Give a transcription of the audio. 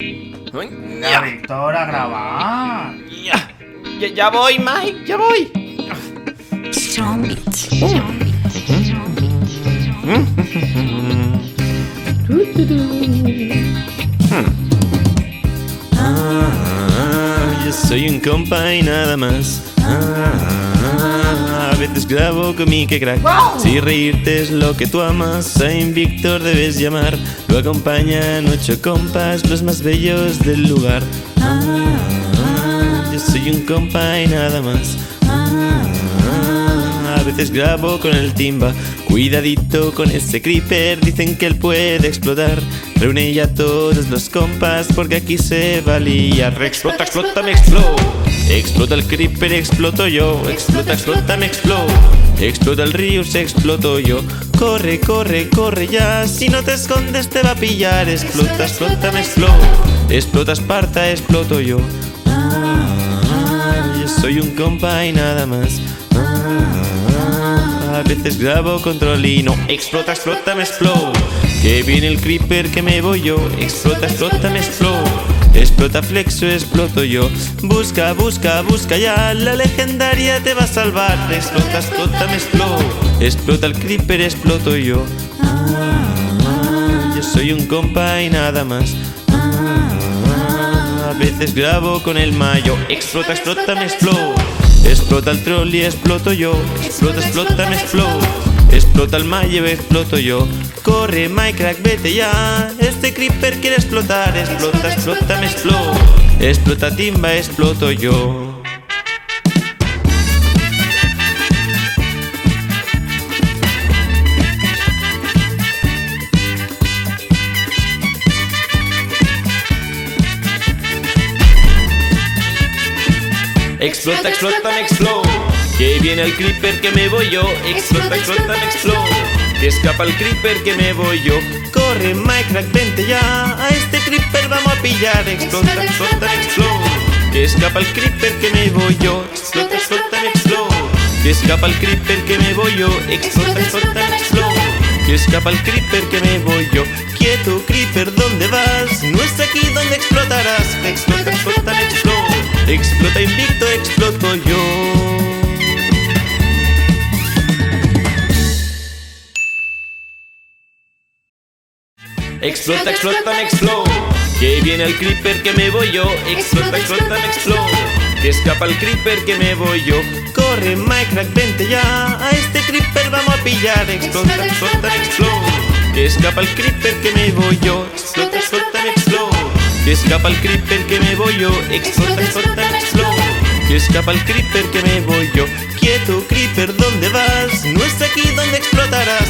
Ya, Víctor a grabar. ya, ya, voy, Mike, ya voy. Ah, yo soy un compa y nada más. Ah, con mi que crack. Si reírte es lo que tú amas, a Víctor debes llamar. Lo acompañan ocho compas, los más bellos del lugar. Ah, yo soy un compa y nada más. Ah, a veces grabo con el timba. Cuidadito con ese creeper, dicen que él puede explotar. Reúne ya todos los compas porque aquí se va a liar. Explota, explota, me exploto. Explota el creeper, exploto yo. Explota, explota, me exploto. Explota el río, se exploto yo. Corre, corre, corre ya. Si no te escondes, te va a pillar. Explota, explota, me exploto. Explota Esparta, exploto yo. Ah, yo soy un compa y nada más. A veces grabo control y no explota, explota, me exploto. Que viene el creeper que me voy yo. Explota, explota, me exploto. Explota flexo, exploto yo. Busca, busca, busca ya. La legendaria te va a salvar. Explota, explota, me exploto. Explota el creeper, exploto yo. Yo soy un compa y nada más. A veces grabo con el mayo. Explota, explota, me exploto. Explota el troll y exploto yo. Explota, explota, me exploto. Explota el mayo, exploto yo. Corre, Minecraft, vete ya. Este creeper quiere explotar. Explota, explota, me exploto. Explota timba, exploto yo. Explota, explota, me exploto. Que viene el creeper que me voy yo. Explota, explota, me exploto. Que escapa el creeper que me voy yo. Corre, Minecraft, vente ya. A este creeper vamos a pillar. Explota, explota, me exploto. Que escapa el creeper que me voy yo. Explota, explota, me exploto. Que escapa el creeper que me voy yo. Explota, explota, me exploto. Que escapa el creeper que me voy yo. Quieto, creeper, ¿dónde vas? No es aquí donde explotarás. Explota, explota, me exploto. Explota invicto, Explota, explota, me exploto. Que viene el creeper que me voy yo. Explota, explota, me exploto. Que escapa el creeper que me voy yo. Corre, Minecraft, vente ya. A este creeper vamos a pillar. Explota, explota, me exploto. Que escapa el creeper que me voy yo. Explota, explota, me exploto. Que escapa el creeper que me voy yo. Explota, explota, me exploto. Que escapa el creeper que me voy yo. Quieto, creeper, ¿dónde vas? No es aquí donde explotarás.